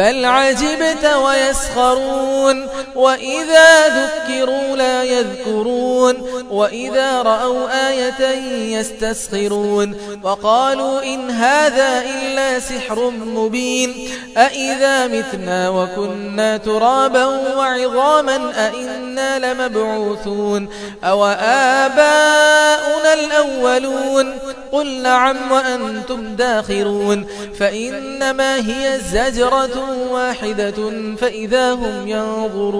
بل عجبت ويسخرون. وإذا ذكروا لا يذكرون وإذا رأوا آية يستسخرون وقالوا إن هذا إلا سحر مبين أئذا متنا وكنا ترابا وعظاما أئنا لمبعوثون أو آباؤنا الأولون قل نعم وأنتم داخرون فإنما هي الزجرة واحدة فإذا هم ينظرون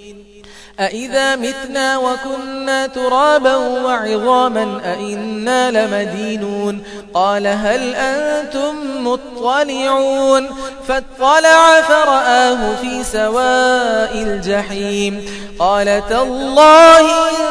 أئذا متنا وكنا ترابا وعظاما أئنا لمدينون قال هل أنتم مطلعون فاطلع فرآه في سواء الجحيم قالت الله إن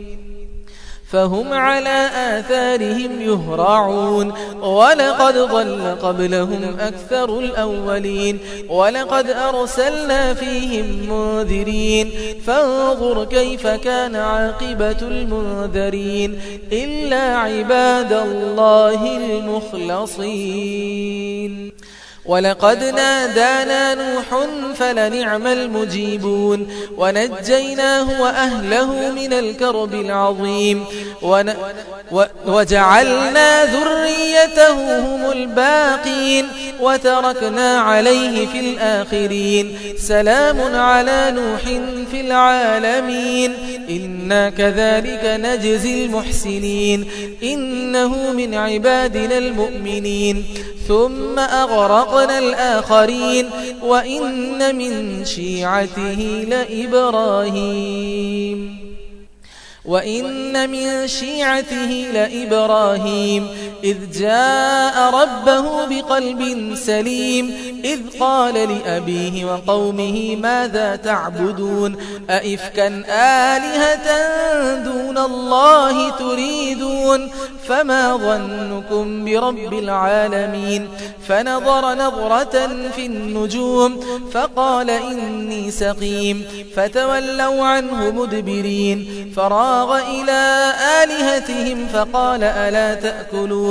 فهم على آثارهم يهرعون. ولقد ضل قبلهم أكثر الأولين. ولقد أرسلنا فيهم منذرين. فانظر كيف كان عاقبة المنذرين. إلا عباد الله المخلصين. ولقد نادانا نوح فلنعم المجيبون ونجيناه وأهله من الكرب العظيم ون... و... وجعلنا ذريته هم الباقين وتركنا عليه في الآخرين سلام على نوح في العالمين إنا كذلك نجزي المحسنين إنه من عبادنا المؤمنين ثم أغرقنا الآخرين وإن من شيعته لإبراهيم. وإن من شيعته لإبراهيم. إذ جاء ربه بقلب سليم إذ قال لأبيه وقومه ماذا تعبدون؟ أئفكا آلهة دون الله تريدون؟ فما ظنكم برب العالمين؟ فنظر نظرة في النجوم فقال إني سقيم فتولوا عنه مدبرين فراغ إلى آلهتهم فقال ألا تأكلون؟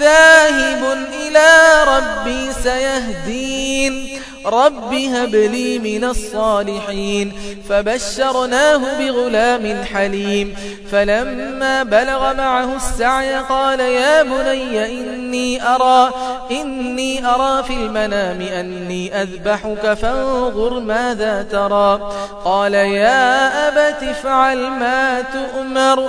ذاهب إلى ربي سيهدين. رب هب لي من الصالحين. فبشرناه بغلام حليم. فلما بلغ معه السعي قال يا بني إني أرى, إني أرى في المنام أني أذبحك فانظر ماذا ترى. قال يا أبت افعل ما تؤمر.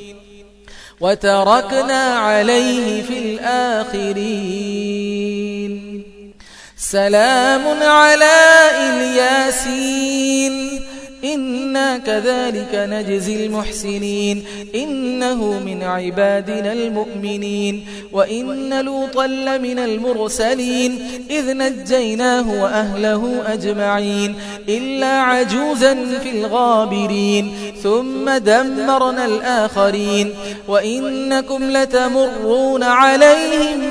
وتركنا عليه في الآخرين. سلام على إلياسين. إنا كذلك نجزي المحسنين. إنه من عبادنا المؤمنين. وإن لوطا لمن المرسلين. إذ نجيناه وأهله أجمعين. إلا عجوزا في الغابرين. ثم دمرنا الآخرين. وإنكم لتمرون عليهم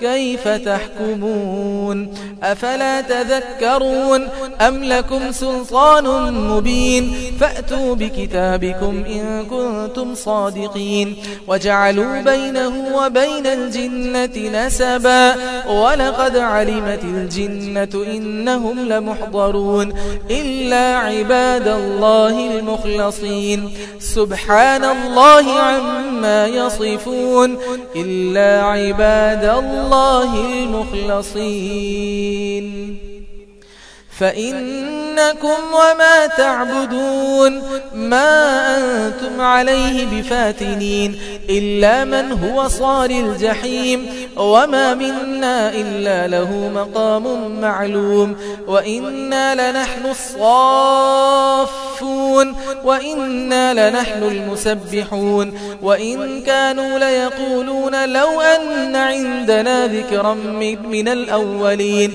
كيف تحكمون؟ أفلا تذكرون أم لكم سلطان مبين؟ فأتوا بكتابكم إن كنتم صادقين. وجعلوا بينه وبين الجنة نسبا. ولقد علمت الجنة إنهم لمحضرون. إلا عباد الله المخلصين. سبحان الله عما يصفون. إلا عباد الله المخلصين. فإنكم وما تعبدون ما أنتم عليه بفاتنين إلا من هو صار الجحيم وما منا إلا له مقام معلوم وإنا لنحن الصافون وإنا لنحن المسبحون وإن كانوا ليقولون لو أن عندنا ذكرا من الأولين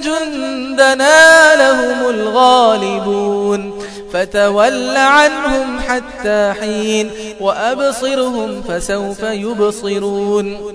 جندنا لهم الغالبون. فتول عنهم حتى حين وأبصرهم فسوف يبصرون.